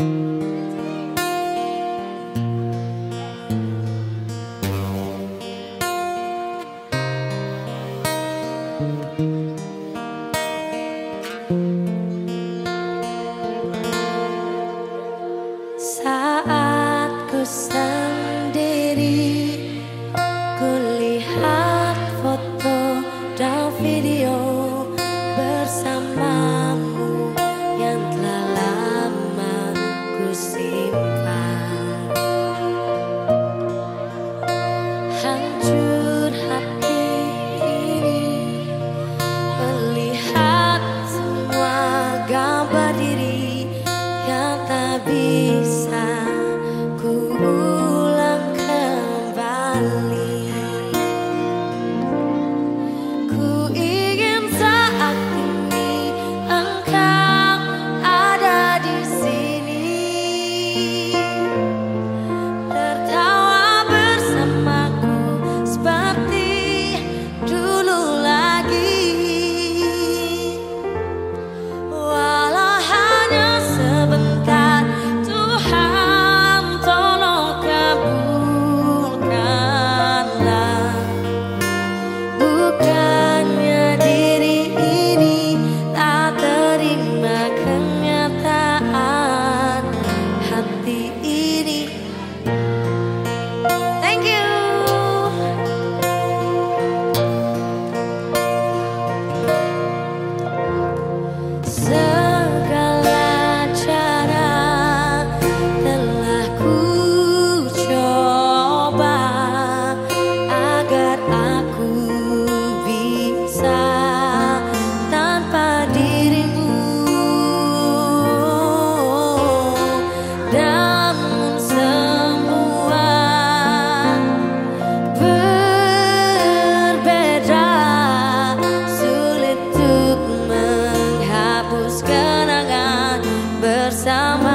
kenangan bersama